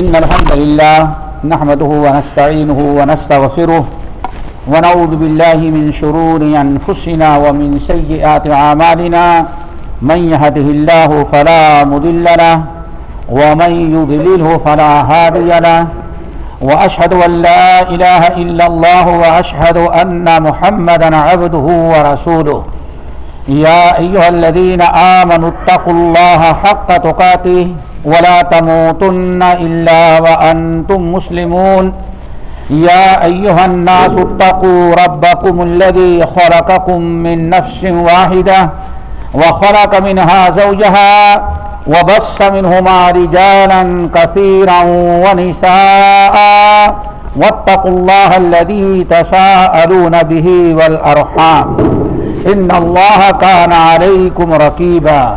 إن الحمد لله نحمده ونستعينه ونستغفره ونعوذ بالله من شرور أنفسنا ومن سيئات أعمالنا من يهده الله فلا مضل له ومن يضلله فلا هادي له وأشهد أن لا إله إلا الله وأشهد أن محمدا عبده ورسوله يا أيها الذين آمنوا اتقوا الله حق تقاته ولا تموتن إلا وأنتم مسلمون. يا أيها الناس اتقوا ربكم الذي خلقكم من نفس واحدة وخلق منها زوجها وبص منهما رجالا كثيرا ونساء واتقوا الله الذي تساءلون به والأرحام. إن الله كان عليكم رقيبا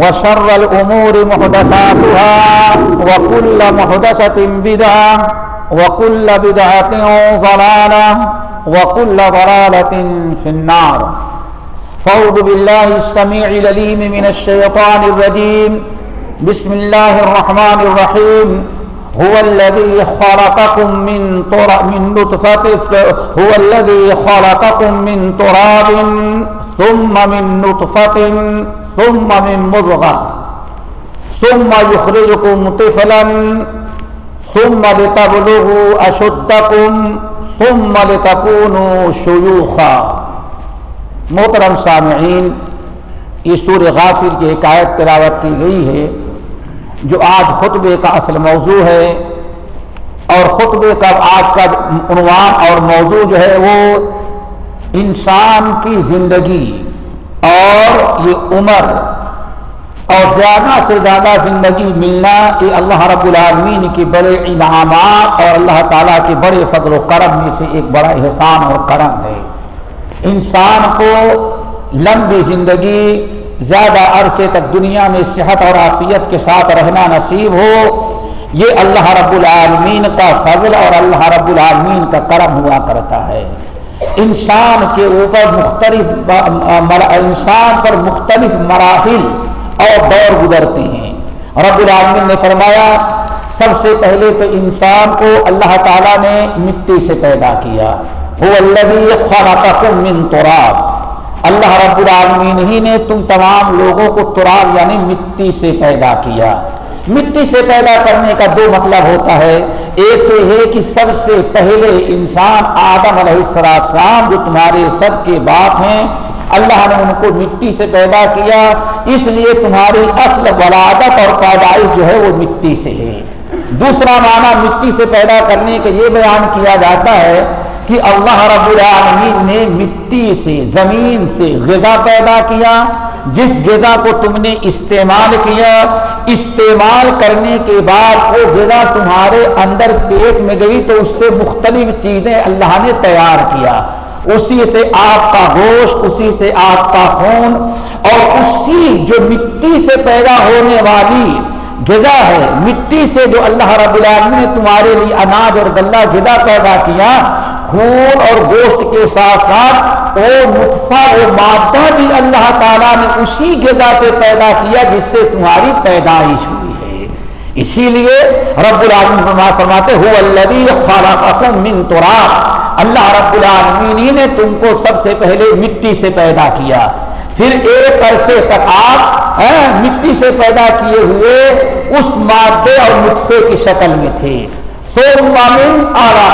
وشر الأمور محدثاتها وكل محدثة بدعة وكل بدعة ضلالة وكل ضلالة في النار. فأعوذ بالله السميع العليم من الشيطان الرجيم. بسم الله الرحمن الرحيم. هو الذي خلقكم من تراب من نطفة هو الذي خلقكم من تراب ثم من نطفة ثم من مضغة. ثم يخرجكم طفلا، ثم لتبلغوا أشدكم، ثم لتكونوا شيوخا. محترم سامعین یہ سور غافر کی حکایت تلاوت کی گئی ہے، جو آج خطبے کا اصل موضوع ہے۔ اور خطبے کا آج کا عنوان اور موضوع جو ہے وہ انسان کی زندگی۔ اور یہ عمر اور زیادہ سے زیادہ زندگی ملنا یہ اللہ رب العالمین کے بڑے انعامات اور اللہ تعالیٰ کے بڑے فضل و کرم میں سے ایک بڑا احسان اور کرم ہے۔ انسان کو لمبی زندگی، زیادہ عرصے تک دنیا میں صحت اور عافیت کے ساتھ رہنا نصیب ہو، یہ اللہ رب العالمین کا فضل اور اللہ رب العالمین کا کرم ہوا کرتا ہے۔ انسان کے اوپر مختلف انسان پر مختلف مراحل اور دور گزرتے ہیں۔ رب العالمین نے فرمایا، سب سے پہلے تو انسان کو اللہ تعالیٰ نے مٹی سے پیدا کیا۔ وہ اللہ من تراب۔ اللہ رب العالمین ہی نے تم تمام لوگوں کو تراب یعنی مٹی سے پیدا کیا۔ مٹی سے پیدا کرنے کا دو مطلب ہوتا ہے۔ ایک تو ہے کہ سب سے پہلے انسان آدم علیہ السلام جو تمہارے سب کے باپ ہیں، اللہ نے ان کو مٹی سے پیدا کیا، اس لیے تمہاری اصل ولادت اور پیدائش جو ہے وہ مٹی سے ہے۔ دوسرا معنی مٹی سے پیدا کرنے کا یہ بیان کیا جاتا ہے کہ اللہ رب العالمین نے مٹی سے، زمین سے غذا پیدا کیا، جس غذا کو تم نے استعمال کیا استعمال کرنے کے بعد وہ غذا تمہارے اندر پیٹ میں گئی تو اس سے مختلف چیزیں اللہ نے تیار کیا۔ اسی سے آپ کا گوشت، اسی سے آپ کا خون اور اسی جو مٹی سے پیدا ہونے والی غذا ہے، مٹی سے جو اللہ رب العالمین نے تمہارے لیے اناج اور گلہ غذا پیدا کیا، خون اور گوشت کے ساتھ ساتھ وہ متفع و مادہ بھی اللہ تعالیٰ نے اسی غذا سے پیدا کیا جس سے تمہاری پیدائش ہوئی ہے۔ اسی لیے رب العالمین فرماتے ہو اللہ خالقکم من تراب۔ اللہ رب العالمین نے تم کو سب سے پہلے مٹی سے پیدا کیا۔ پھر ایک عرصے تک آپ مٹی سے پیدا کیے ہوئے اس مادے اور نطفے کی شکل میں تھے۔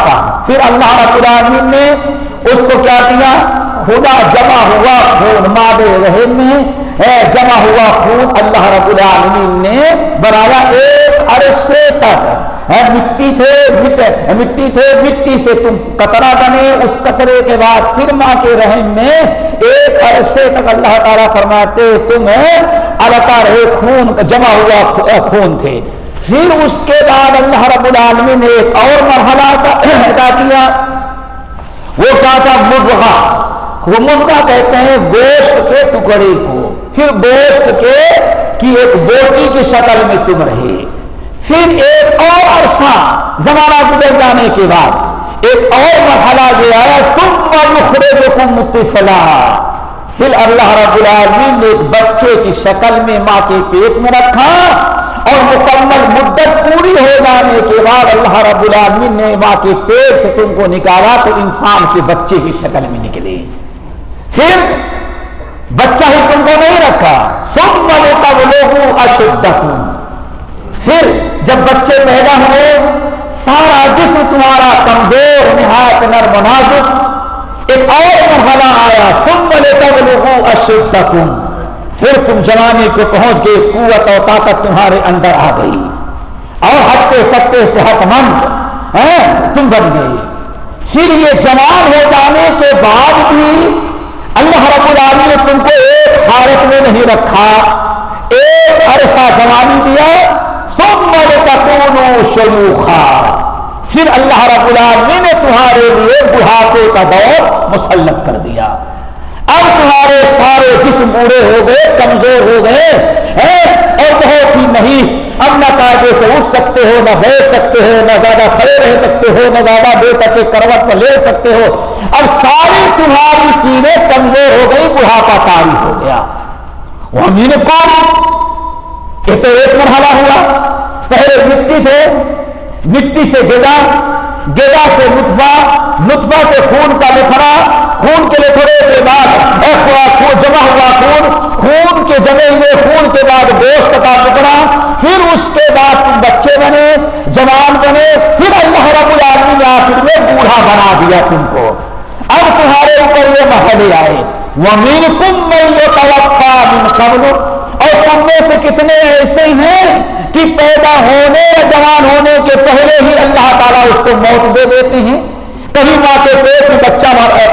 کا۔ پھر اللہ رب العالمین نے اس کو کیا کیا؟ خدا جمع ہوا خون، مادے رحم میں۔ جمع ہوا خون اللہ رب العالمین نے بنایا ایک عرصے تک۔ مٹی تھے مٹی تھے مٹی سے تم قطرہ بنے، اس قطرے کے بعد پھر ماں کے رحم میں ایک عرصے تک اللہ تعالیٰ فرماتے تم الکا رہے خون، جمع ہوا خون تھے۔ پھر اس کے بعد اللہ رب العالمین نے ایک اور مرحلہ ادا کیا۔ وہ کیا تھا مضغہ۔ وہ مضغہ کہتے ہیں گوشت کے ٹکڑے کو۔ پھر گوشت کے، کی ایک بوٹی کی شکل میں تم رہے۔ پھر ایک اور عرصہ زمانہ گزر جانے کے بعد ایک اور مرحلہ جو آیا، ثم یخرجکم متصلا پھر اللہ رب العالمین نے ایک بچے کی شکل میں ماں کے پیٹ میں رکھا اور مکمل مدت پوری ہو جانے کے بعد اللہ رب العالمین نے ماں کے پیٹ سے تم کو نکالا تو انسان کے بچے کی شکل میں نکلے۔ پھر بچہ ہی تم کو نہیں رکھا۔ سب والے کا وہ لوگ پھر جب بچے پیدا ہوئے سارا جسم تمہارا کمزور، نہایت نرم نازک۔ ایک اور مرحلہ آیا سم بلے تب لوگوں اشد پھر تم جوانی کو پہنچ گئے، قوت اور طاقت تمہارے اندر آ گئی۔ اور ہٹتے تکتے صحت مند ہاں، تم بن گئے۔ پھر یہ جوان ہو جانے کے بعد بھی اللہ رب العالمین نے تم کو ایک حالت میں نہیں رکھا۔ ایک عرصہ جوانی دیا پھر اللہ رب العالمین نے تمہارے لیے بڑھاپے کا دور مسلط کر دیا۔ اب تمہارے سارے جسم بوڑھے ہو گئے، کمزور ہو گئے۔ اور بہت ہی نہیں اب نہ قاعدے سے اٹھ سکتے ہو، نہ بیٹھ سکتے ہو، نہ زیادہ کھڑے رہ سکتے ہو، نہ زیادہ بے تک کروٹ میں لے سکتے ہو۔ اب ساری تمہاری چیزیں کمزور ہو گئی بڑھاپا تاری ہو گیا۔ وہ امین کون؟ یہ تو ایک مرحلہ ہوا، پہلے مٹی تھے، مٹی سے گدا گدا سے نطفہ نطفہ سے خون کا لکھڑا خون کے لکھڑے کے بعد جمع ہوا خون خون کے جمے ہوئے خون کے بعد گوشت کا ٹکڑا، پھر اس کے بعد تم بچے بنے، جوان بنے، پھر اللہ رب العالمین نے آخر میں بوڑھا بنا دیا تم کو۔ اب تمہارے اوپر یہ محلے آئے۔ وہ مین کم میں یہ قبل۔ اور تم میں سے کتنے ایسے ہیں کہ پیدا ہونے یا جوان ہونے کے پہلے ہی اللہ تعالیٰ اس کو موت دے دیتے ہیں؟ کبھی ماں کے پیٹ میں بچہ ہے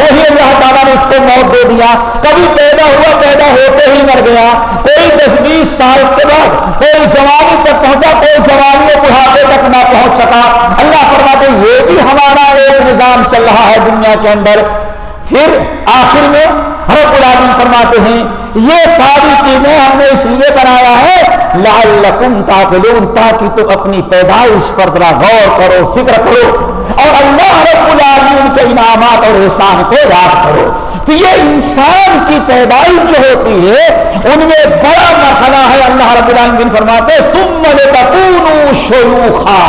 وہی اللہ تعالیٰ نے اس کو موت دے دیا۔ کبھی پیدا ہوا، پیدا ہوتے ہی مر گیا۔ کوئی دس بیس سال کے بعد کوئی جوانی تک پہنچا، کوئی جوانی بڑھاپے تک نہ پہنچ سکا۔ اللہ فرماتے یہ بھی ہمارا ایک نظام چل رہا ہے دنیا کے اندر۔ پھر آخر میں رب العالمین فرماتے ہیں، یہ ساری چیزیں ہم نے اس لیے بنایا ہے، لعلکم تاکلون، تاکہ تم اپنی پیدائش پر ذرا غور کرو، فکر کرو، اور اللہ رب العالمین کے انعامات اور احسان کو یاد کرو۔ تو یہ انسان کی پیدائش جو ہوتی ہے، ان میں بڑا مرحلہ ہے، اللہ رب العالمین فرماتے ثم لتکونوا شیوخا۔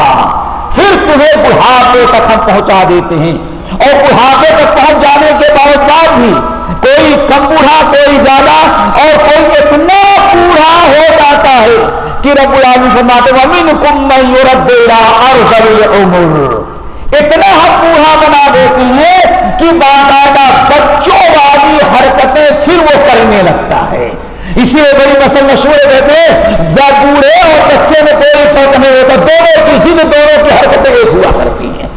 پھر تمہیں بڑھاپے تک ہم پہنچا دیتے ہیں۔ اور بڑھاپے تک پہنچ جانے کے باوجود بھی کوئی کم بوڑھا کوئی زیادہ، اور کوئی اتنا بوڑھا ہو جاتا ہے کہ رب العالمین فرماتے ومن کم من یردیرا ارض اتنا ہم بوڑھا بنا دیتی ہیں کہ باقاعدہ بچوں والی حرکتیں پھر وہ کرنے لگتا ہے۔ اسی لیے بڑی مسل مشہور کہتے ہیں جب بوڑھے اور بچے میں کوئی فرق نہیں ہوتا، دونوں کی ضد دونوں کی حرکتیں ایک ہوا کرتی ہیں۔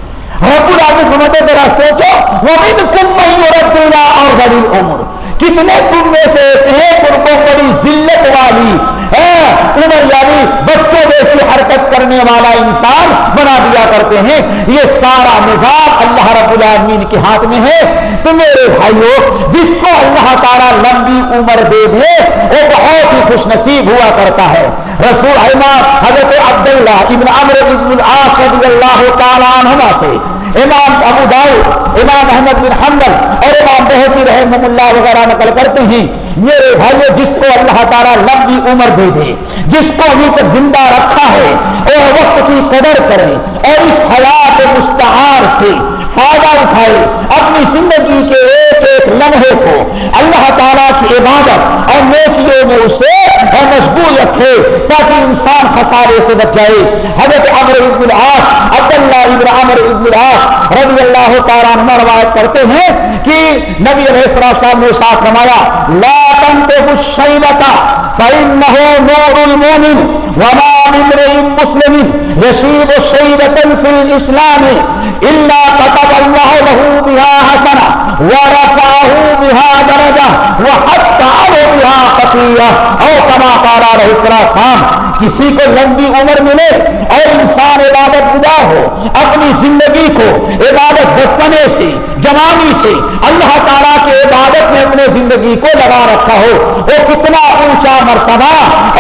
رب العالمین سمجھتے ذرا سوچو وہ بھی کم نہیں عورت اور غریب عمر کتنے تم میں سے ایسے ہیں ان کو بڑی ذلت والی ہاں، عمر یعنی بچوں جیسی حرکت کرنے والا انسان بنا دیا کرتے ہیں۔ یہ سارا نظام اللہ رب العالمین کے ہاتھ میں ہے۔ تو میرے بھائیوں جس کو اللہ تعالیٰ لمبی عمر دے دے، وہ بہت ہی خوش نصیب ہوا کرتا ہے۔ رسول حضرت عبداللہ ابن عمر ابن العاص رضی اللہ تعالیٰ عنہ سے امام ابو داؤ امام احمد بن حنبل اور امام بہتی رحم اللہ وغیرہ نقل کرتے ہیں، میرے بھائیو، جس کو اللہ تعالیٰ لمبی عمر دے دے، جس کو ابھی تک زندہ رکھا ہے اور وقت کی قدر کرے اور اس حیات مستعار سے فائدہ اٹھائے اپنی زندگی کے ایک ایک لمحے کو اللہ تعالیٰ کی عبادت اور نیکیوں میں اسے مشغول رکھے تاکہ انسان خسارے سے بچ جائے۔ حضرت عمر ابن العاص، عبداللہ ابن عمر ابن العاص رضی اللہ تعالیٰ عنہ روایت کرتے ہیں کہ نبی علیہ السلام نے ساتھ رمایا لا تنتف الشیبتا فإنه نور المؤمن وما من رئیم مسلم يشيب الشيبة في الإسلام إلا كتب الله له بها حسنة ورفعه بها درجة وحتى له او کما پارا رہے شام کسی کو لمبی عمر ملے اور انسان عبادت گزار ہو، اپنی زندگی کو عبادت بچپنے سے، جوانی سے، اللہ تعالیٰ کی عبادت میں اپنے زندگی کو لگا رکھا ہو، وہ کتنا اونچا مرتبہ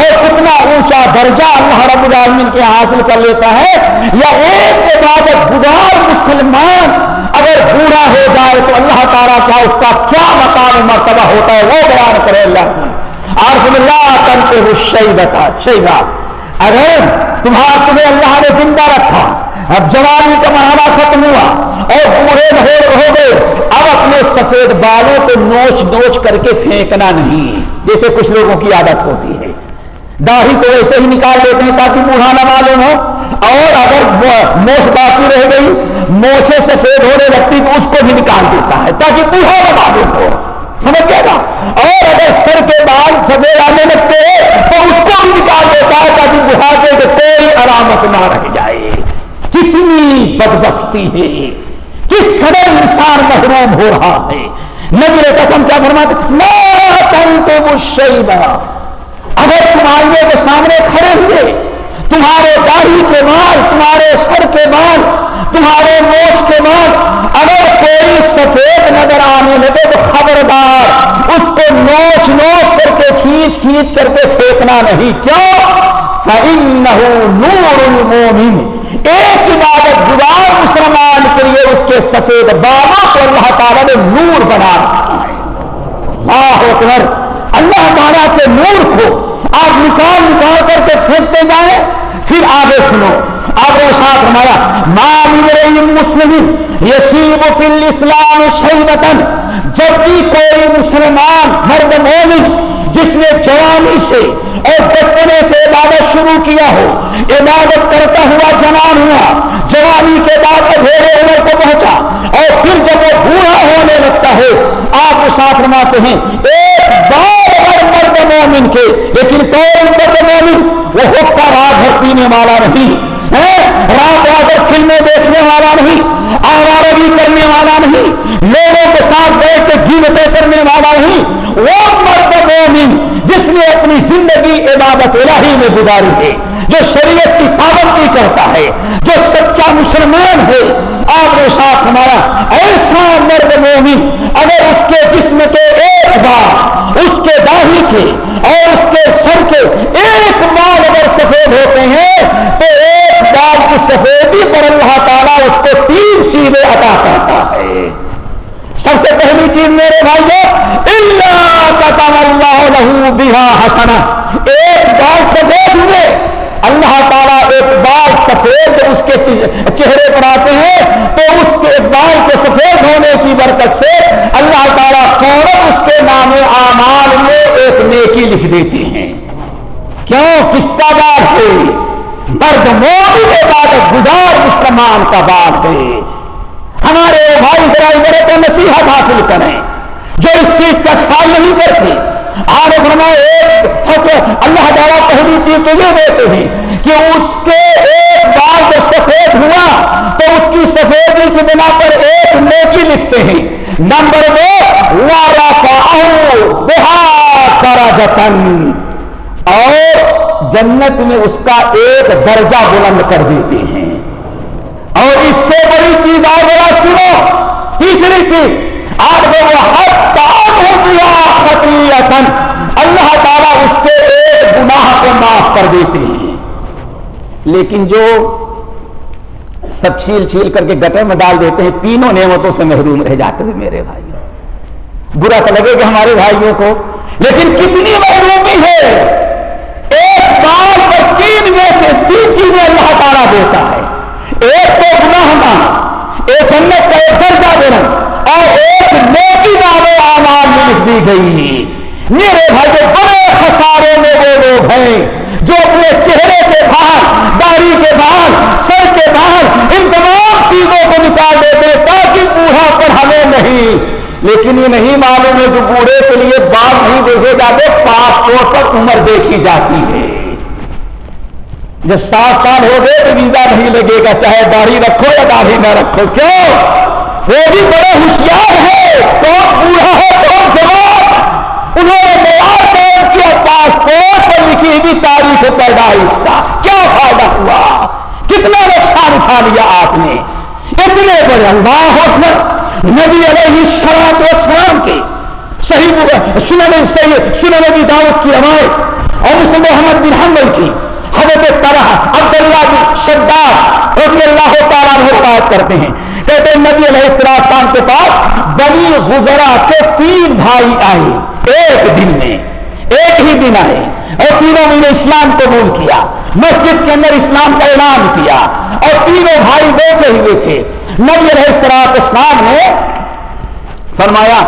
اور کتنا اونچا درجہ اللہ رب العالمین کے حاصل کر لیتا ہے، یا ایک عبادت گزار مسلمان اگر بوڑھا ہو جائے تو اللہ تعالیٰ کا اس کا کیا مقام مرتبہ ہوتا ہے وہ بیان کرے اللہ کی۔ آرف اللہ کرتے ہو شہیدتا شہیدا اگر تمہارا تمہیں اللہ نے زندہ رکھا، اب جوانی کا مرحلہ ختم ہوا اور بوڑھے بہر ہو گئے، اب اپنے سفید بالوں کو نوچ نوچ کر کے پھینکنا نہیں۔ جیسے کچھ لوگوں کی عادت ہوتی ہے۔ داڑھی کو ویسے ہی نکال دیتے ہیں تاکہ بوڑھا نہ معلوم ہو۔ اور اگر موچ باقی رہ گئی موچے سفید ہونے لگتی تو اس کو بھی نکال دیتا ہے، تاکہ بوڑھا نہ معلوم ہو سمجھ گیا نا؟ اور اگر سر کے بال سفید آنے لگتے ہیں تو اس کو بھی نکال دیتا ہے تاکہ بڑھاپے کے کوئی علامت نہ رہ جائے۔ کتنی بدبختی ہے۔ کس قدر انسان محروم ہو رہا ہے۔ نبی قسم کیا فرماتے اگر تم آئیے کے سامنے کھڑے ہوئے تمہارے داڑھی کے بال تمہارے سر کے بال تمہارے موش کے بال اگر کوئی سفید نظر آنے لگے تو خبردار، اس کو نوچ نوچ کر کے کھینچ کھینچ کر کے پھینکنا نہیں۔ کیوں؟ نور المومن ایک عبادت گزار مسلمان کے لیے اس کے سفید بالوں کو اللہ تعالیٰ نے نور بنا رکھا ہے۔ اللہ اکبر، اللہ تعالیٰ کے نور کو آپ نکال نکال کر کے پھینکتے جائیں، پھر آگے سنو۔ آگے ساتھ ہمارا مام مسلم یسیب فی الاسلام شیبتن جب بھی کوئی مسلمان مرد مومن جس نے جوانی سے اور بچپنے سے عبادت شروع کیا ہو۔ عبادت کرتا ہوا جوان ہوا۔ جوانی کے بعد ادھیرے عمر کو پہنچا۔ اور پھر جب وہ بوڑھا ہونے لگتا ہے آپ ساتھ رماتے ہیں، ایک بار اگر مرد مومن کے، لیکن کون مرد مومن؟ وہ حکا رات بھر پینے والا نہیں۔ رات آ فلمیں دیکھنے والا نہیں۔ آوارگی کرنے والا نہیں۔ لوگوں کے ساتھ بیٹھ کے گیمتیں کرنے والا نہیں۔ وہ مرد مومن جس نے اپنی زندگی عبادت الہی میں گزاری ہے، جو شریعت کی پابندی کرتا ہے، جو سچا مسلمان ہے۔ آپ نے ساتھ ہمارا ایسا مرد مومن، اگر اس کے جسم کے ایک بار، اس کے داہی کے اور اس کے سر کے ایک بال اگر سفید ہوتے ہیں، تو ایک بال کی سفیدی پر اللہ تعالیٰ اس کو تین چیزیں عطا کرتا ہے۔ سب سے پہلی چیز میرے بھائی اللہ حسنا ایک بال سفید ہوئے۔ اللہ تعالیٰ ایک بال سفید اس کے چہرے پر آتے ہیں، تو اس کے بال کے سفید ہونے کی برکت سے اللہ تعالیٰ فوراً اس کے نام اعمال میں ایک نیکی لکھ دیتے ہیں۔ کیوں؟ کس کا بال ہے؟ مرد موبی عبادت گزار مسلمان کا بال ہے۔ ہمارے بھائی ذرا ادھر کو نصیحت حاصل کریں۔ جو اس چیز کا خیال نہیں کرتے آج فرمائے، ایک اللہ تعالیٰ پہلی چیز تو یہ دیتے ہیں کہ اس کے ایک بال جب سفید ہوا تو اس کی سفیدی کی بنا پر ایک نیکی لکھتے ہیں۔ نمبر دو کرا جتن اور جنت میں اس کا ایک درجہ بلند کر دیتے ہیں۔ اور اس سے بڑی چیز اور بڑا سنو، تیسری چیز آج وہ ہر ہو گیا اللہ تعالیٰ اس کے ایک گناہ کو معاف کر دیتے ہیں۔ لیکن جو سب چھیل چھیل کر کے گٹر میں ڈال دیتے ہیں، تینوں نعمتوں سے محروم رہ جاتے ہیں میرے بھائی برا تو لگے گا ہمارے بھائیوں کو، لیکن کتنی محرومی ہے۔ ایک بار پر تین میں سے تین چیزیں اللہ تعالیٰ دیتا ہے۔ ایک تو گناہ مانا ایک جنت کا ایک درجہ دینا۔ اور ایک نیکی نام آماد میں لکھ دی گئی۔ میرے بھائی بڑے خسارے میں وہ لوگ ہیں جو اپنے چہرے کے باہر، داڑھی کے باہر، سر کے باہر، ان تمام چیزوں کو نکال دیتے تاکہ بوڑھا پر ہمیں نہیں۔ لیکن یہ نہیں معلوم ہے جو بوڑھے کے لیے بال نہیں دیکھے جاتے پاسپورٹ پر عمر دیکھی جاتی ہے۔ جب سات سال ہو گئے تو ویزا نہیں لگے گا، چاہے داڑھی رکھو یا داڑھی نہ رکھو۔ کیوں؟ وہ بھی بڑے ہوشیار ہیں کون بوڑھا ہے کون جواب انہوں نے معیار قائم کیا، پاسپورٹ پر لکھی ہوئی تاریخ پیدائش کا۔ کیا فائدہ ہوا؟ کتنا نقصان اٹھا لیا آپ نے؟ اتنے بڑے اللہ اکبر۔ نبی علیہ شراب و شرام کے صحیح سنن صحیح سنن دعوت کی روایت اور اس محمد بن حمل کی۔ حضرت طرح عبداللہ بن شداد رضی اللہ تعالیٰ بات کرتے ہیں۔ کہتے نبی علیہ السلام کے پاس بنی گزرا کے تین بھائی آئے ایک دن میں، ایک ہی دن آئے اور تینوں نے اسلام قبول کیا، مسجد کے اندر اسلام کا اعلان کیا اور تینوں بھائی بیٹھے ہوئے تھے۔ نبی علیہ السلام اسلام نے فرمایا،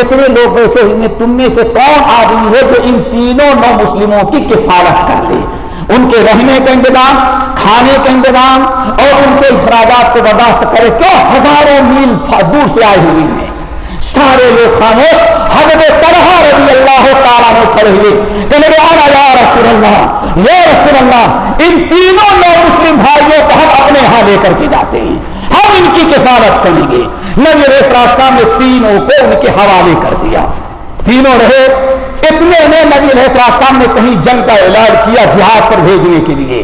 اتنے لوگ بیٹھے ہوئے تم میں سے کون آدمی ہے جو ان تینوں نو مسلموں کی کفالت کر لے؟ ان کے رہنے کا انتظام، کھانے کا انتظام اور ان کے اخراجات کو برداشت کرے کیوں؟ ہزاروں میل دور سے آئے ہوئے ہیں۔ سارے لوگ خاموش، حضرت طرح رضی اللہ تعالیٰ نے کھڑے ہوئے۔ کہ میرے آنا، یا رسول اللہ، یا رسول اللہ، ان تینوں نو مسلم بھائیوں کو ہم اپنے یہاں لے کر کے جاتے ہیں۔ ہم ان کی کفالت کریں گے۔ نبی ریسرا نے تینوں کو ان کے حوالے کر دیا۔ تینوں رہے۔ اتنے نے نبی رہتا نے کہیں جنگ کا اعلان کیا جہاد پر بھیجنے کے لیے۔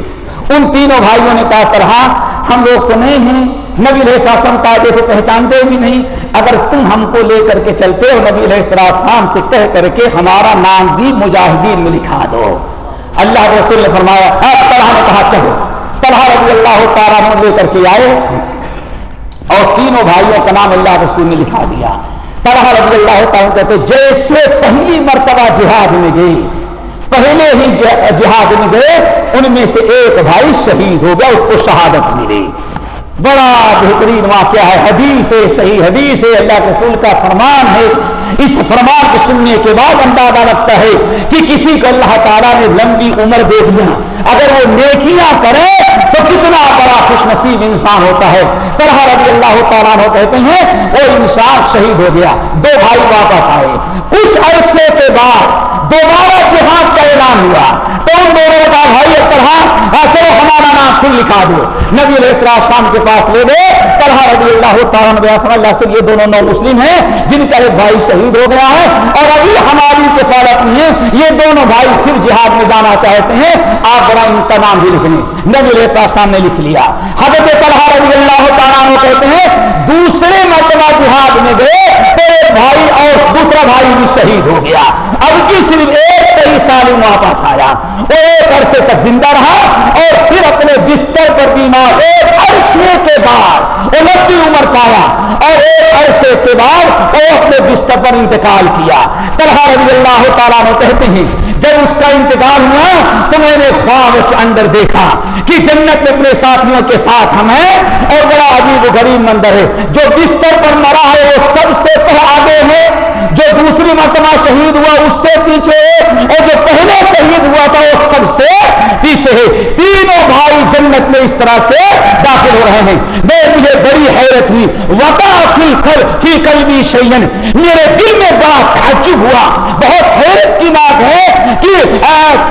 ان تینوں بھائیوں نے کہا کرا ہاں، ہم لوگ تو نہیں ہیں، نبی رہتا سم قاعدے سے پہچانتے بھی نہیں۔ اگر تم ہم کو لے کر کے چلتے ہو نبی السلام سے کہہ کر کے، ہمارا نام بھی مجاہدین میں لکھا دو۔ اللہ کے رسول نے فرمایا ہاں، طرح نے کہا، چلو۔ طرح رضی اللہ تعالیٰ لے کر کے آئے۔ اور تینوں بھائیوں کا نام اللہ رسول نے لکھا دیا۔ طرح رضی اللہ تعالیٰ کہتے جیسے پہلی مرتبہ جہاد میں گئی پہلے ہی جہاد میں گئے، ان میں سے ایک بھائی شہید ہو گیا، اس کو شہادت ملی۔ بڑا بہترین واقعہ ہے۔ حدیث ہے، صحیح حدیث ہے۔ اللہ کے رسول کا فرمان ہے۔ اس فرمان کو سننے کے بعد اندازہ لگتا ہے کہ کسی کو اللہ تعالیٰ نے لمبی عمر دے دیا۔ اگر وہ نیکیاں کرے تو کتنا بڑا خوش نصیب انسان ہوتا ہے۔ طرح رضی اللہ تعالیٰ کہتے ہیں، وہ انسان شہید ہو گیا۔ دو بھائی واپس آئے۔ کچھ عرصے کے بعد دوبارہ جہاد کا اعلان ہوا۔ تو ان دونوں نے کہا بھائی طرح چلو ہمارا نام سن لکھا دو۔ نبی علیہ شام کے پاس لے دے طرح رضی اللہ تعالیٰ اللہ سے یہ دونوں نو مسلم ہیں، جن کا ایک بھائی شہید ہو گیا ہے۔ اور ابھی ہماری کفالت نہیں ہے۔ یہ دونوں بھائی پھر جہاد میں جانا چاہتے ہیں۔ آپ ذرا ان کا نام بھی لکھ لیں نبی علیہ شام نے لکھ لیا۔ حضرت طلحہ رضی اللہ تعالیٰ کہتے ہیں، دوسرے مرتبہ جہاد میں گئے، تو ایک بھائی اور دوسرا بھائی بھی شہید ہو گیا۔ اب کی صرف ایک صحیح سال واپس آیا۔ وہ ایک عرصے تک زندہ رہا اور پھر اپنے بستر پر بیمار، ایک عرصے کے بعد وہ لمبی عمر پایا اور ایک عرصے کے بعد وہ اپنے بستر پر انتقال کیا۔ طلحہ رضی اللہ تعالیٰ نے کہتے ہیں اس کا انتقال ہوا تو میں نے خواب کے اندر دیکھا کہ جنت میں اپنے ساتھیوں کے ساتھ ہم ہیں اور بڑا عجیب و غریب مندر ہے۔ جو بستر پر مرا ہے وہ سب سے تو آگے ہے۔ جو دوسری مرتبہ شہید ہوا اس سے پیچھے اور جو پہلے شہید ہوا تھا وہ سب سے پیچھے ہے۔ تینوں بھائی جنت میں اس طرح سے داخل ہو رہے ہیں۔ میں مجھے بڑی حیرت ہوئی۔ وقا فی کل فی کل بھی شیئن۔ میرے دل میں بڑا تعجب ہوا۔ بہت حیرت کی بات ہے کہ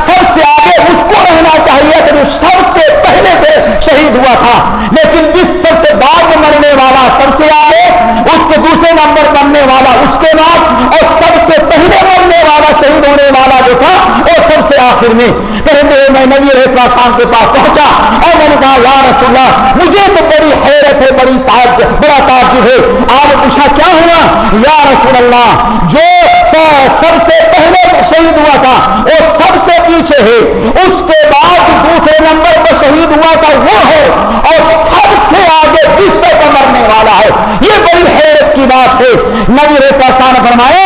سب سے آگے اس کو رہنا چاہیے کہ جو سب سے پہلے سے شہید ہوا تھا۔ لیکن جس سب سے بعد میں مرنے والا سب سے آگے، اس کے دوسرے نمبر مرنے والا اس کے بعد، اور سب سے پہلے مرنے والا شہید ہونے والا جو تھا، وہ سب سے آخر میں۔ کہتے میں نبی رہتا شام کے پاس پہنچا۔ اور میں نے کہا، یا رسول اللہ مجھے تو بڑی حیرت ہے، بڑی تاج بڑا تعجب ہے۔ آپ نے پوچھا کیا ہوا؟ یا رسول اللہ جو سب سے پہلے شہید ہوا تھا وہ سب سے پیچھے ہے اس کے بعد دوسرے نمبر پر شہید ہوا تھا، وہ ہے، اور سب سے آگے بستر پر مرنے والا ہے؟ یہ بڑی حیرت کی بات ہے۔ نبی ریتا شاہ نے فرمایا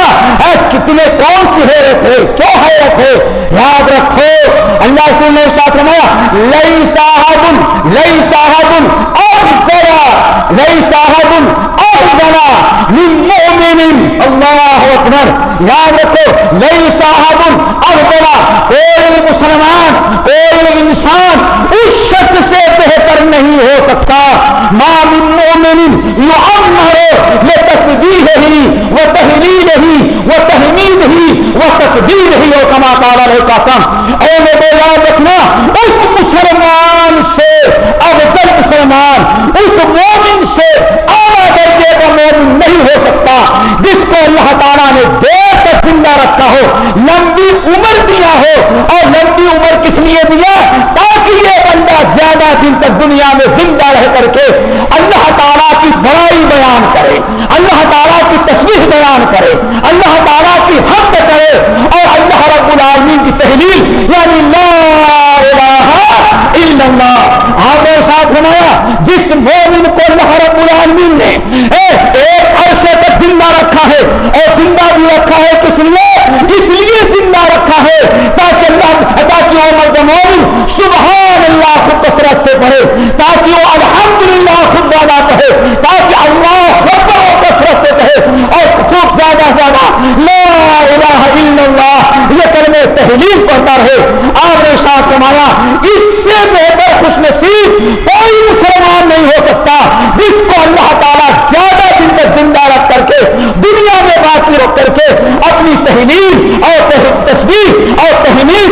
کتنے کون سی حیرت ہے کیوں حیرت ہے؟ یاد رکھو، اللہ سے نے ساتھ فرمایا، لئی صاحب لئی صاحب اور ذرا لئی صاحب اور ذرا من اللہ اکبر۔ یاد رکھو، لئی صاحب اور ذرا کوئی مسلمان کوئی انسان، اس شخص سے بہتر نہیں ہو سکتا۔ ماں من مومن یعمر لتصبیح ہی و تحلیل ہی و تحمید ہی و تکبیر ہی و کما قال علیہ قسم اے میرے یاد رکھنا، اس مسلمان سے، افضل مسلمان، اس مومن سے اعلیٰ درجے نہیں ہو سکتا جس کو اللہ تعالیٰ نے دیر تک زندہ رکھا ہو، لمبی عمر دیا ہو، اور لمبی عمر کس لیے دیا؟ تاکہ یہ بندہ زیادہ دن تک دنیا میں زندہ رہ کر کے اللہ تعالیٰ کی بڑائی بیان کرے، اللہ تعالیٰ کی تصویر بیان کرے، اللہ تعالیٰ کی حق کرے، اور اللہ رب العالمین کی تحلیل یعنی لا الہ الا اللہ۔ آپ نے ساتھ بنایا جس مومن کو اللہ رب العالمین نے اے مومن سبحان اللہ خود کثرت سے پڑھے، تاکہ وہ الحمدللہ خود زیادہ کہے تاکہ اللہ خود و کثرت سے کہے اور خوب زیادہ زیادہ، لا الہ الا اللہ، یہ کلمہ تحلیل پڑھتا رہے۔ آپ نے ساتھ فرمایا، اس سے بہتر خوش نصیب کوئی مسلمان نہیں ہو سکتا جس کو اللہ تعالیٰ زیادہ دن تک زندہ رکھ کر کے، دنیا میں باقی رکھ کر کے، اپنی تحلیل اور تصویر اور تحلیل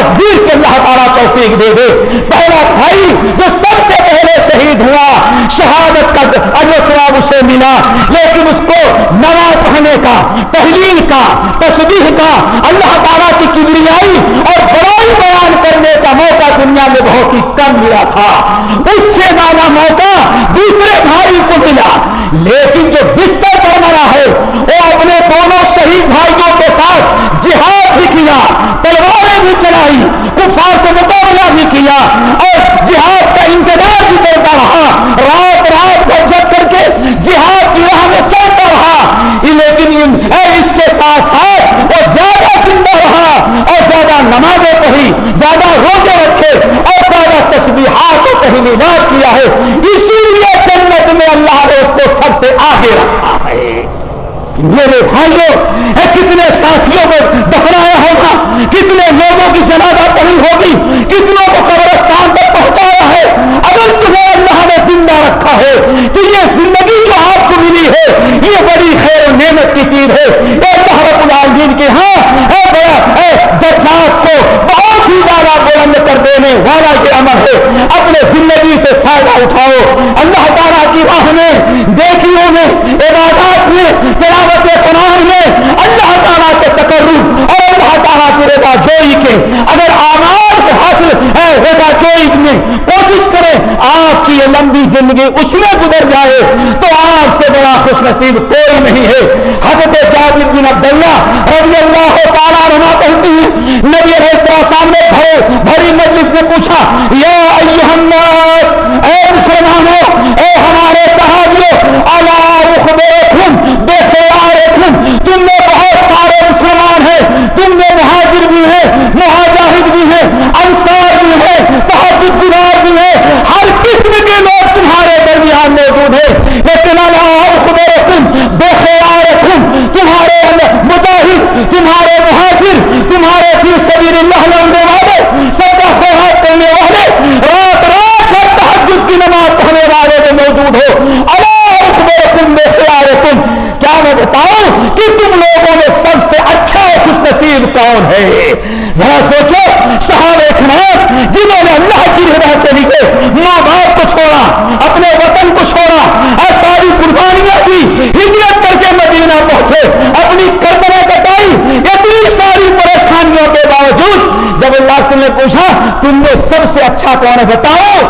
تقدیر کے اللہ تعالیٰ توفیق دے دے۔ پہلا بھائی، جو سب سے پہلے شہید ہوا، شہادت کا اجر سواب اسے ملا۔ لیکن اس کو نوا پڑھنے کا، تحلیل کا تصویر کا، اللہ تعالیٰ کی کبریائی اور بڑائی بیان کرنے کا موقع دنیا میں بہت ہی کم ملا تھا اس سے زیادہ موقع دوسرے بھائی کو ملا لیکن جو بستر پر مرا ہے وہ اپنے دونوں شہید بھائیوں کے ساتھ جہاد بھی کیا تلواریں بھی چلائی کفار سے کیا اور جہاد کا انتظار بھی کرتا رہا۔ رات رات کو جگ کر کے جہاد کی راہ میں چلتا رہا۔ لیکن اس کے ساتھ ساتھ وہ زیادہ زندہ رہا اور زیادہ نمازیں پڑھی، زیادہ روزے رکھے اور زیادہ تصویرات و تحلیلات کیا ہے۔ اسی لیے جنت میں اللہ نے اس کو سب سے آگے رکھا ہے۔ میرے بھائیوں کتنے ساتھیوں کو دفنایا ہوگا، کتنے لوگوں کی جنازہ پڑی ہوگی، کتنوں کو قبرستان تک پہنچایا ہے اگر تمہیں اللہ نے زندہ رکھا ہے تو یہ زندگی جو آپ کو ملی ہے یہ بڑی خیر و نعمت کی چیز ہے۔ اللہ رب العالمین کے ہاں اے بڑا، اے دجات کو بہت ہی زیادہ بلند کر دینے والا یہ عمل ہے۔ اپنے زندگی سے فائدہ اٹھاؤ۔ اللہ تعالیٰ کی راہ میں دیکھیوں میں، عبادات میں، تلاوت قرآن میں اللہ تعالیٰ کے تقرر اور اللہ تعالیٰ کی رضا جوئی کے اگر آماد حاصل ہے رضا جوئی میں، کوشش کریں آپ کی یہ لمبی زندگی اس میں گزر جائے۔ تو آپ سے بڑا خوش نصیب کوئی نہیں ہے۔ حضرت جابر بن عبداللہ رضی اللہ تعالیٰ رما کہتی ہیں، نبی علیہ السلام سامنے بھرے بھری مجلس نے پوچھا، یا ایوہ الناس، اے مسلمانوں، اے ہمارے صحابیوں، الا اخبرکم بے تم نے بہت سارے مسلمان ہیں تم میں مہاجر بھی ہیں مہاجاہد بھی ہیں انصار بھی ہیں تحجد گزار بھی ہیں ہر قسم کے لوگ تمہارے درمیان موجود ہیں لیکن الا اخبرکم بے خیارکم تمہارے مجاہد تمہارے مہاجر تمہارے فی سبیل اللہ لڑنے والے سب کا خواہد کرنے والے رات رات میں تحجد کی نماز پڑھنے والے جو موجود ہو اللہ اکبرکم بے خیارکم کیا میں بتاؤں کہ تم لوگوں میں سب سے اچھا خوش نصیب کون ہے ذرا سوچو صحابہ اخلاق جنہوں نے اللہ کی رضا کے لیے ماں باپ کو چھوڑا اپنے وطن کو چھوڑا اور ساری قربانیاں دی ہجرت کر کے مدینہ پہنچے اپنی کربلا کٹائی اتنی ساری پریشانیوں کے باوجود جب اللہ نے پوچھا تم میں سب سے بتاؤ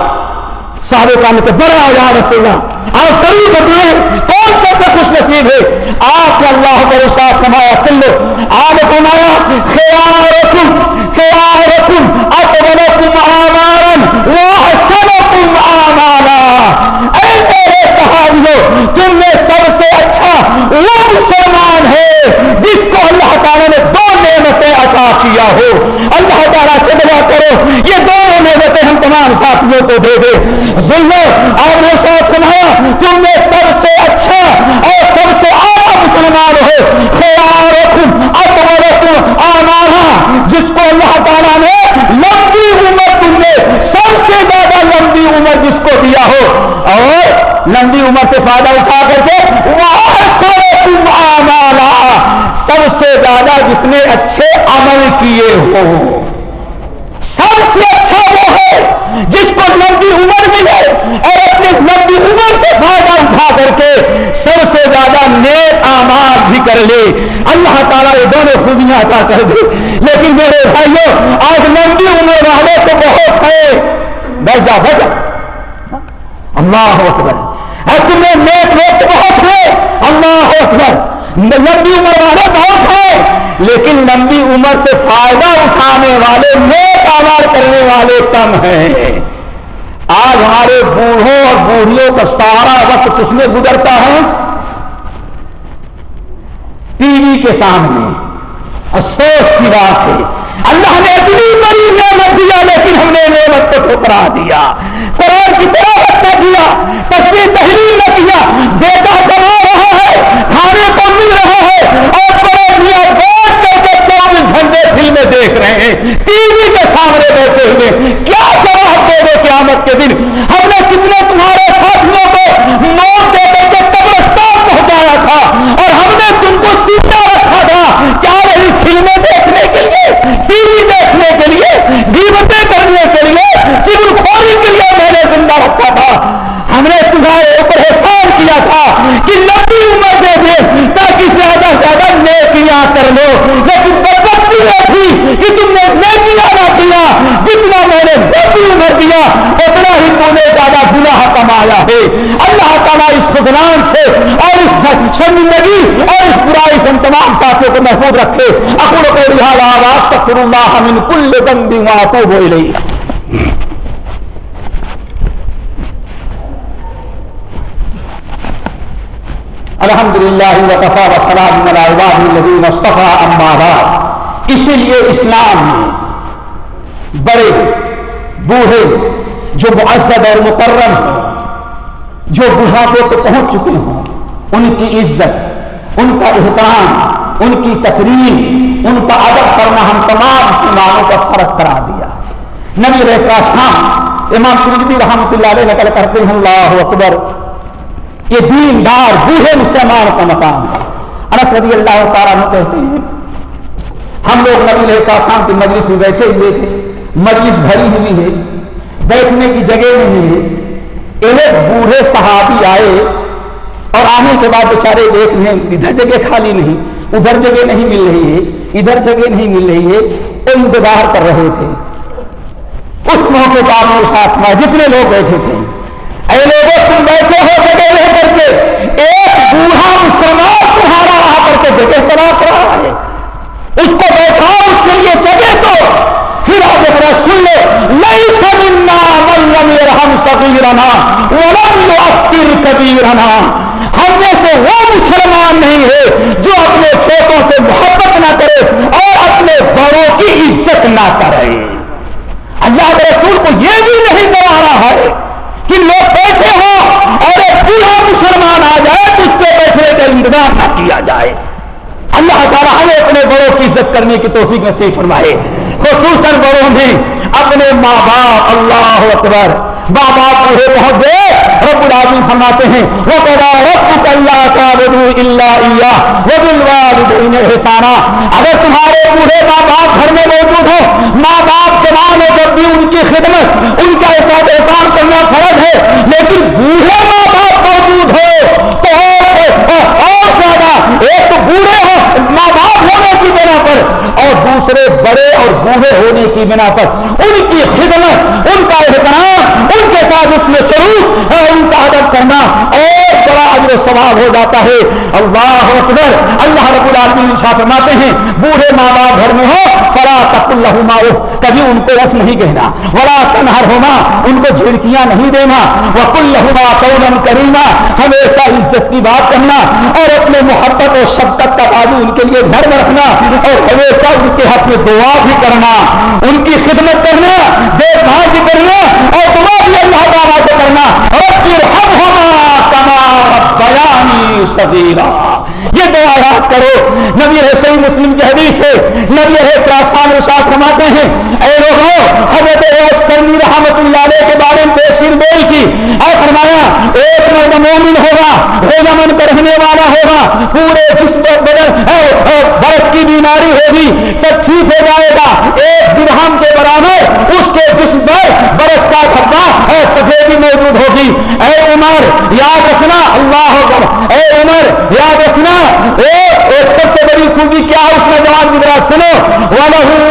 سارے کام تو بڑا یا رسول اللہ۔ آپ سبھی بتائیں کون سب سے خوش نصیب ہے؟ آپ نے اللہ کو ساتھ فرمایا سن لو آپ فرمایا، خیارکم خیارکم اطولکم آمارن، واحسنکم آمالا۔ اے میرے صحابیوں، تم میں سب سے اچھا وہ مسلمان ہے، جس کو اللہ تعالیٰ نے دو نعمتیں عطا کیا ہو۔ اللہ تعالیٰ سے دعا کرو، یہ تمام ساتھیوں کو دے دے۔ ظلم آپ نے ساتھ سنایا، تم میں سب سے اچھا اور سب سے اعلیٰ مسلمان ہے خیارکم اطورکم آمارا جس کو اللہ تعالیٰ نے لمبی عمر تم نے سب سے زیادہ لمبی عمر جس کو دیا ہو۔ اور لمبی عمر سے فائدہ اٹھا کر کے وَأَحْسَنَكُمْ آمَالًا سب سے زیادہ جس نے اچھے عمل کیے ہو۔ سب سے اچھا وہ لمبی عمر ملے اور اپنی لمبی عمر سے فائدہ اٹھا کر کے سب سے زیادہ نیک آماد بھی کر لے۔ اللہ تعالیٰ یہ دونوں خوبیاں عطا کر دے۔ لیکن میرے بھائیوں آج لمبی عمر والے تو بہت ہے بس جا بجا اللہ اکبر۔ تمہیں نیک لوگ بہت ہے اللہ اکبر۔ لمبی عمر والے بہت ہے لیکن لمبی عمر سے فائدہ اٹھانے والے، نیک آمار کرنے والے کم ہیں۔ آج ہمارے بوڑھوں اور بوڑھیوں کا سارا وقت کس میں گزرتا ہے؟ ٹی وی کے سامنے۔ افسوس کی بات ہے۔ اللہ نے اتنی بڑی نعمت دیا، لیکن ہم نے نعمت کو ٹھکرا دیا۔ قرآن کی طرح نہ کیا تصویر تحریر نہ کیا۔ بیٹا کما رہا گھنٹے دیکھ رہے ہیں۔ ٹی وی کے سامنے بیٹھے ہوئے کیا جواب دے دے قیامت کے دن؟ ہم نے کتنے تمہارے ساتھیوں کو موت دے دے کے قبرستان پہنچایا تھا اور ہم نے تم کو سیدھا رکھا تھا۔ کیا رہی فلمیں دیکھنے کے لیے؟ ٹی وی دیکھنے کے لیے؟ گیبتیں کرنے کے لیے؟ چگل خوری کے لیے میں نے زندہ رکھا تھا۔ ہم نے تمہارے اوپر احسان کیا تھا کہ لمبی عمر دے دے تاکہ زیادہ زیادہ نیکیاں کر لو لیکن بدبختی یہ تھی کہ تم نے نیکیاں نہ کیا جتنا میں نے لمبی عمر دیا اتنا ہی تم نے زیادہ گناہ کمایا ہے۔ اللہ تعالیٰ اس خدنان سے اور اس شرمندگی اور اس برائی سے تمام ساتھیوں کو محفوظ رکھے۔ اکڑ کو رہا سفر اللہ من کل گندی ماتو ہو الحمد للہ وقفا وسلام الدین مصطفیٰ امبارا اسی لیے اسلام میں بڑے بوڑھے، جو معزد اور مکرم ہیں، جو بڑھاپے کو پہنچ چکے ہوں ان کی عزت، ان کا احترام، ان کی تقریر، ان کا ادب کرنا ہم تمام مسلمانوں کا فرض کرا دیا نبی ریخا شام امام سرجدی رحمۃ اللہ علیہ نقل کرتے ہیں، اللہ اکبر، یہ دیندار بوڑھے مسلمان کا مقام ہے۔ انس رضی اللہ تعالیٰ کہتے ہیں ہم لوگ نبی علیہ السلام کی مجلس میں بیٹھے ہوئے تھے۔ مجلس بھری ہوئی ہے۔ بیٹھنے کی جگہ نہیں ہے۔ ایک بوڑھے صحابی آئے اور آنے کے بعد بیچارے دیکھ لیں، ادھر جگہ خالی نہیں، ادھر جگہ نہیں مل رہی ہے، ادھر جگہ نہیں مل رہی ہے۔ وہ انتظار کر رہے تھے۔ اس موقع پر میرے ساتھ جتنے لوگ بیٹھے تھے۔ اے لوگوں تم بیٹھے ہو جگہ رہ کر کے۔ ایک بوڑھا مسلمان تمہارا وہاں کر کے جگہ تلاش رہا ہے۔ اس کو بیٹھاؤ، اس کے لیے جگہ تو پھر آپ اپنا سن لے نہیں سمنا ملم ہم سبھی رہنا ولم کبھی رہنا ہم میں سے وہ مسلمان نہیں ہے جو اپنے چھوٹوں سے محبت نہ کرے اور اپنے بڑوں کی عزت نہ کرے۔ اللہ کے رسول کو یہ بھی نہیں بنا رہا ہے کہ لوگ بیٹھے ہوں اور ایک پورا مسلمان آ جائے تو اس کے بیٹھنے کا انتظام نہ کیا جائے۔ اللہ تعالیٰ ہمیں اپنے بڑوں کی عزت کرنے کی توفیق نصیب فرمائے۔ خصوصاً بڑوں نے اپنے ماں باپ، اللہ اکبر۔ ماں باپ پورے پہنچ گئے رب العالمین فرماتے ہیں وہ کہا رب اللہ کا بدو اللہ اللہ وہ بالوالدین احسانہ اگر تمہارے بوڑھے ماں باپ گھر میں موجود ہو ماں باپ جوان ہو جب بھی ان کی خدمت، ان کا ایسا احسان کرنا فرض ہے لیکن بوڑھے ماں باپ موجود ہو تو اور زیادہ ایک تو بوڑھے ہو ماں باپ ہونے کی بنا پر اور دوسرے بڑے اور بوڑھے ہونے کی بنا پر ان کی خدمت ان کا احترام ان کے ساتھ اس میں بڑا اجر ثواب ہو جاتا ہے۔ اللہ اکبر، اللہ رب العالمین شاہ فرماتے ہیں، بوڑھے ماں باپ گھر میں ہو فرا تک اللہ کبھی ان کو اس نہیں کہنا۔ بڑا تنہر ہونا ان کو جھڑکیاں نہیں دینا۔ وہ کل قولا کریما، ہمیشہ عزت کی بات کرنا اور اپنے محبت اور شفقت کا بازو ان کے لیے نرم رکھنا۔ اور ہمیشہ ان کے حق میں دعا بھی کرنا۔ ان کی خدمت کرنا دیکھ بھال بھی کرنا، اور دعا بھی اللہ تعالیٰ سے کرنا۔ اور پھر ہم ہونا کما بیانی سبیرا یہ دعا یاد کرو۔ نبی صحیح مسلم کی حدیث ہے۔ نبی رحسان ارشاد فرماتے ہیں، اے لوگوں، حضرت ایس کرنی رحمت اللہ علیہ کے بارے میں پیشین بول کی۔ اے فرمایا، ایک مرد مومن ہوگا غیرمن کا رہنے والا ہوگا، پورے جسم بدل برس کی بیماری ہوگی، سب ٹھیک ہو جائے گا۔ ایک درہم کے برابر اس کے جسم پر برس کا دھبا اور سفیدی موجود ہوگی۔ اے عمر، یاد رکھنا، اللہ اکبر۔ اے عمر، یاد رکھنا۔ اے ایک سب سے بڑی خوبی کیا اس میں جوان گزرا سنو۔ اللہ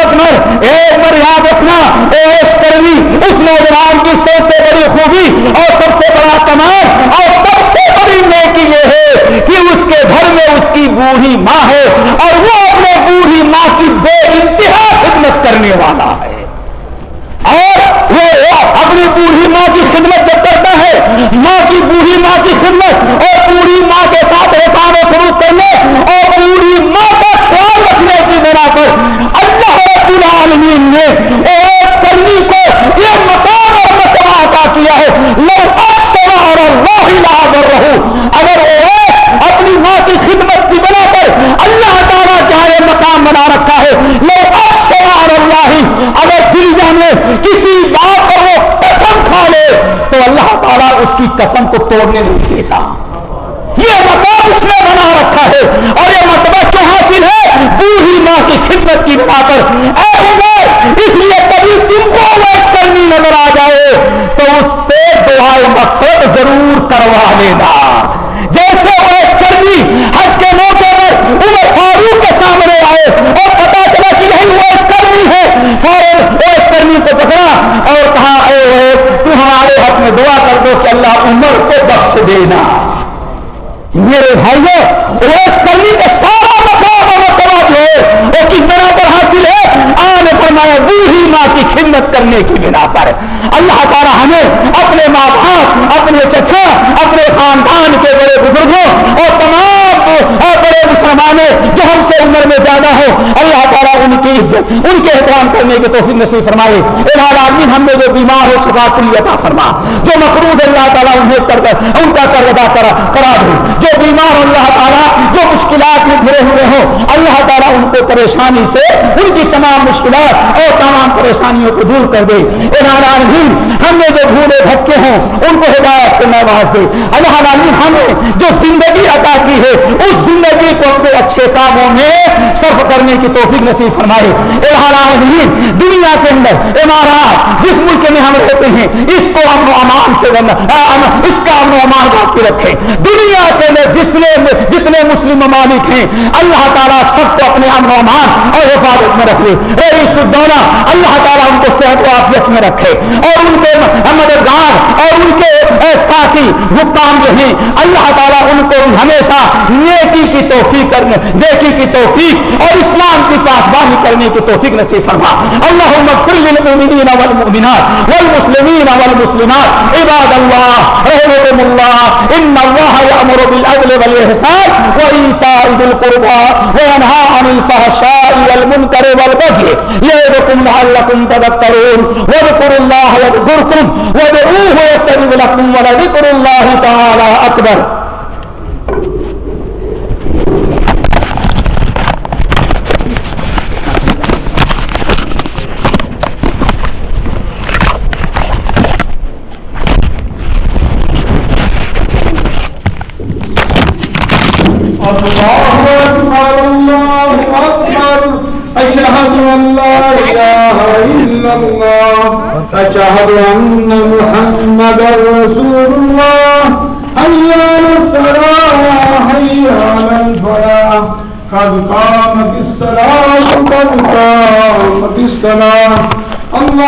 اکبر ایک بار یاد رکھنا۔ ایس کرنی اس نوجوان کی سب سے بڑی خوبی اور سب سے بڑا کمال اور سب سے بڑی نیکی یہ ہے کہ اس کے گھر میں اس کی بوڑھی ماں ہے اور وہ اپنے بوڑھی اللہ کی بے انتہا خدمت کرنے والا ہے۔ اور وہ اپنی بوڑھی ماں کی خدمت جب کرتا ہے، ماں کی بوڑھی ماں کی خدمت اور بوڑھی ماں کے ساتھ احسان و سلوک کرنے اور بوڑھی ماں کا خیال رکھنے کی بنا پر اللہ رب العالمین نے اس کرنی کو یہ مقام اور مرتبہ عطا کیا ہے لو اور اللہ رہو اگر وہ اپنی ماں کی خدمت کی بنا پر اللہ تعالیٰ کا یہ مقام بنا رکھا ہے لو اور اللہ اگر دنیا میں کسی بات پر وہ قسم کھا لے تو اللہ تعالیٰ اس کی قسم کو توڑنے نہیں دیتا یہ مقام اس نے بنا رکھا ہے اور یہ مرتبہ کیوں حاصل ہے؟ بوڑھی ماں کی خدمت کی بنا پر۔ اے عمر، اس لیے کبھی تم کو ویس کرنی نظر آ جائے تو اس سے دعائیں مقصد ضرور کروا لینا۔ جیسے ویس کرنی حج کے موقع پر عمر فاروق کے سامنے آئے اور پتا چلا کہ یہی ویس کرنی ہے۔ فوراً ویس کرنی کو پکڑا اور کہا، اے تو ہمارے حق میں دعا کر دو کہ اللہ عمر دینا۔ میرے بھائیوں روز کرنی کا سارا مقام اور مرتبہ ہے، وہ کس بنا پر حاصل ہے؟ آنے فرمایا بوڑھی ماں کی خدمت کرنے کی بنا پر۔ اللہ تعالیٰ ہمیں اپنے ماں باپ، اپنے چچا، اپنے خاندان کے بڑے بزرگوں اور تمام بڑے مسلمانوں جو ہم سے عمر میں زیادہ ہو اللہ کی عزت، ان کے احترام کرنے کی توفیق نصیب فرمائے۔ الحال آدمی ہم نے جو بیمار ہو شفاعت عطا فرما۔ جو مقروض اللہ تعالیٰ انہیں کر، ان کا کر ادا کرا کرا دے۔ جو بیمار اللہ تعالیٰ، جو مشکلات میں گھرے ہوئے ہوں، اللہ تعالیٰ ان کو پریشانی سے، ان کی تمام مشکلات اور تمام پریشانیوں کو دور کر دے۔ الحال عالمین ہم نے جو بھولے بھٹکے ہوں، ان کو ہدایت سے نواز دے۔ اللہ عالمین ہمیں جو زندگی عطا کی ہے، اس زندگی کو اپنے اچھے کاموں میں صرف کرنے کی توفیق نصیب فرمائے۔ الحال عالمین دنیا کے اندر امارات جس ملک میں ہم رہتے ہیں، اس کو امن و امان سے اس کا امن و امان باقی رکھے دنیا کے اندر جس نے جتنے مسلم ممالک ہیں، اللہ تعالیٰ سب کو اپنے امن و امان اور حفاظت میں رکھ لے رئیس الدولہ اللہ تعالیٰ ان کو صحت و عافیت میں رکھے۔ اور ان کے مددگار اور ان کے ساتھی حکام جو ہیں، اللہ تعالیٰ ان کو ہمیشہ نیکی کی توفیق کرنے نیکی کی توفیق اور اسلام کی پاسبانی کرنے کرنے کی توفیق نصیب فرما۔ اللہ اغفر للمؤمنین والمؤمنات والمسلمین والمسلمات۔ عباد اللہ رحمكم اللہ ان اللہ یامر بالعدل والاحسان وایتاء ذی القربى وینهى عن الفحشاء والمنکر والبغي یعظکم لعلکم تذکرون۔ واذکروا اللہ یذکرکم، وادعوه يستجب لكم ولذكر الله تعالى اکبر الله أكبر الله أكبر أشهد أن لا إله إلا الله أشهد أن محمد رسول الله. حي على الصلاة حي على الفلاح. قد قامت الصلاة، قد قامت الصلاة. الله